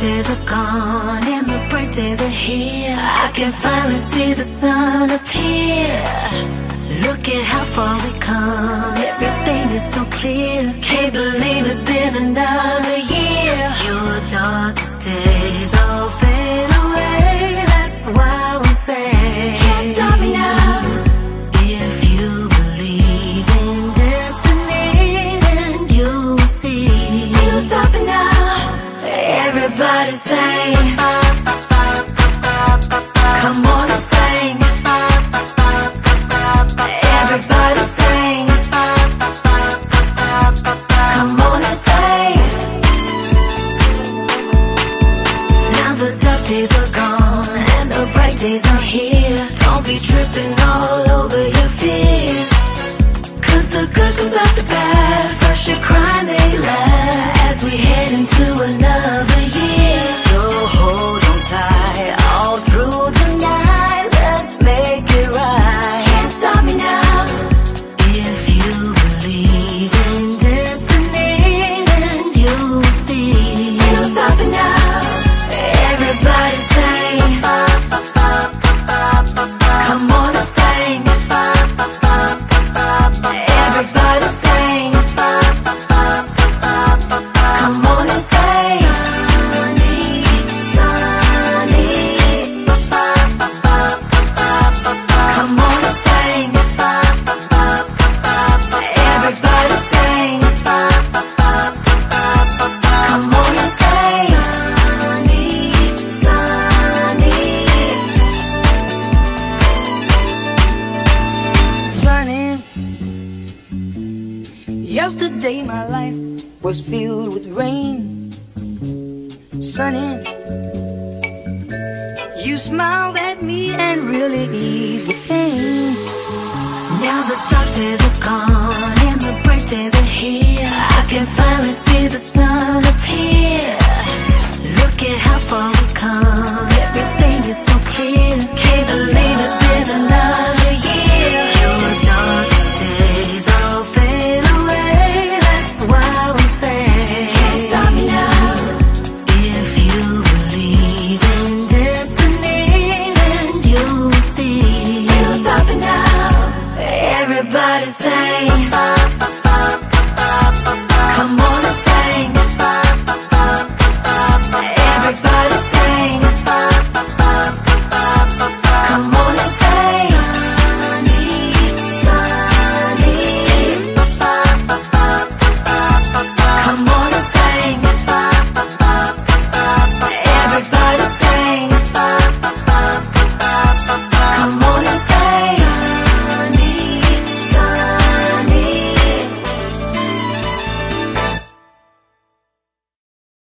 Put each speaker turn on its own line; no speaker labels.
days are gone and the bright days are here. I can finally see the sun appear. Look at how far we come. Everything is so clear. Can't believe it's been another year. Your darkest Sing. Come on and sing. Everybody sing. Come on and sing. Now the dark days are gone and the bright days are here. Don't be tripping all over your fears. Cause the good comes after bad. First you cry, then you laugh. As we head into another year.
Yesterday my life was filled with rain. Sunny. You smiled at me and really eased the pain.
Now the dark days are gone and the bright days are here. I can finally see. nobody say.